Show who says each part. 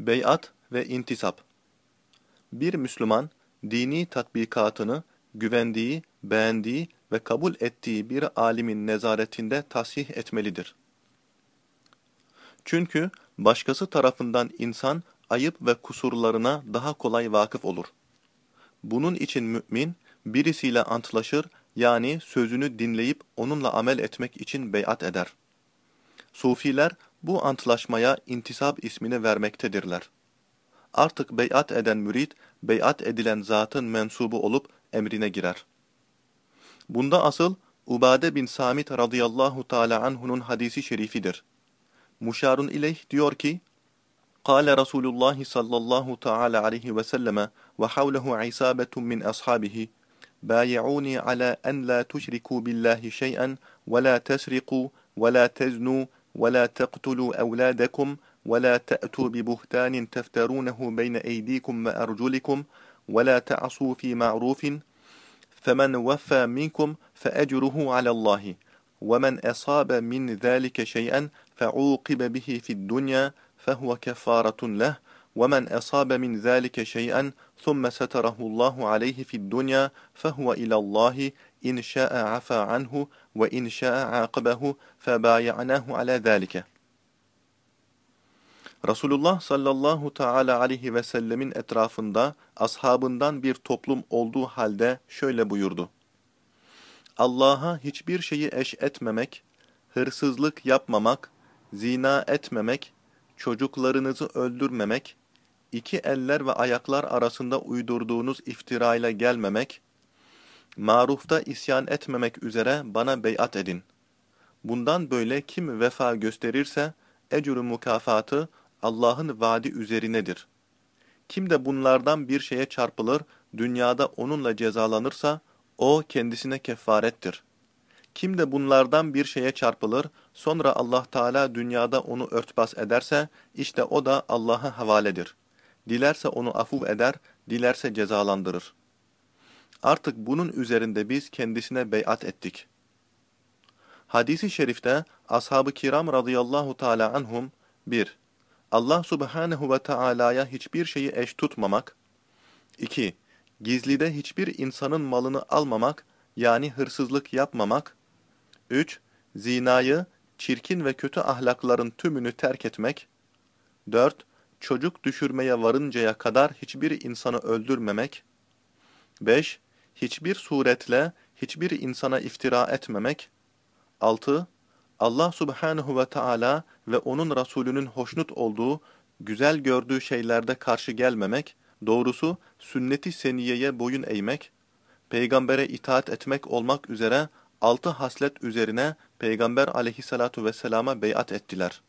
Speaker 1: Beyat ve intisap Bir Müslüman, dini tatbikatını güvendiği, beğendiği ve kabul ettiği bir alimin nezaretinde tasih etmelidir. Çünkü başkası tarafından insan ayıp ve kusurlarına daha kolay vakıf olur. Bunun için mümin, birisiyle antlaşır yani sözünü dinleyip onunla amel etmek için beyat eder. Sufiler bu antlaşmaya intisap ismini vermektedirler. Artık beyat eden mürit, beyat edilen zatın mensubu olup emrine girer. Bunda asıl Ubade bin Samit radıyallahu teala anhu'nun hadisi şerifidir. Muşarun ileyh diyor ki, قال رسول الله صلى الله تعالى عليه وسلم وحوله عصابة من أصحابه بايعوني على أن لا تشركوا بالله شيئا ولا تسرقوا ولا تزنوا ولا تقتلوا أولادكم ولا تأتوا ببهتان تفترونه بين أيديكم وأرجلكم ولا تعصوا في معروف. فمن وفى منكم فأجره على الله ومن أصاب من ذلك شيئا فعوقب به في الدنيا فهو كفارة له. ومن أصاب من ذلك شيئا ثم ستره الله عليه في الدنيا فهو إلى الله إن شاء عفى عنه وإن شاء عاقبه فبايعناه على ذلك Resulullah sallallahu teala aleyhi ve sellemin etrafında ashabından bir toplum olduğu halde şöyle buyurdu. Allah'a hiçbir şeyi eş etmemek, hırsızlık yapmamak, zina etmemek, çocuklarınızı öldürmemek, iki eller ve ayaklar arasında uydurduğunuz iftirayla gelmemek, marufta isyan etmemek üzere bana beyat edin. Bundan böyle kim vefa gösterirse, ecru mükafatı Allah'ın vaadi üzerinedir. Kim de bunlardan bir şeye çarpılır, dünyada onunla cezalanırsa, o kendisine kefarettir. Kim de bunlardan bir şeye çarpılır, sonra Allah Teala dünyada onu örtbas ederse, işte o da Allah'a havaledir. Dilerse onu afuv eder, dilerse cezalandırır. Artık bunun üzerinde biz kendisine beyat ettik. Hadisi şerifte ashab-ı kiram radıyallahu teala anhum 1. Allah subhanehu ve Taala'ya hiçbir şeyi eş tutmamak. 2. Gizlide hiçbir insanın malını almamak, yani hırsızlık yapmamak. 3. Zinayı, çirkin ve kötü ahlakların tümünü terk etmek. 4. Çocuk düşürmeye varıncaya kadar hiçbir insanı öldürmemek. 5. Hiçbir suretle hiçbir insana iftira etmemek. 6. Allah subhanehu ve Taala ve onun Resulünün hoşnut olduğu, güzel gördüğü şeylerde karşı gelmemek, doğrusu sünneti seniyeye boyun eğmek, peygambere itaat etmek olmak üzere altı haslet üzerine Peygamber aleyhissalatu vesselama beyat ettiler.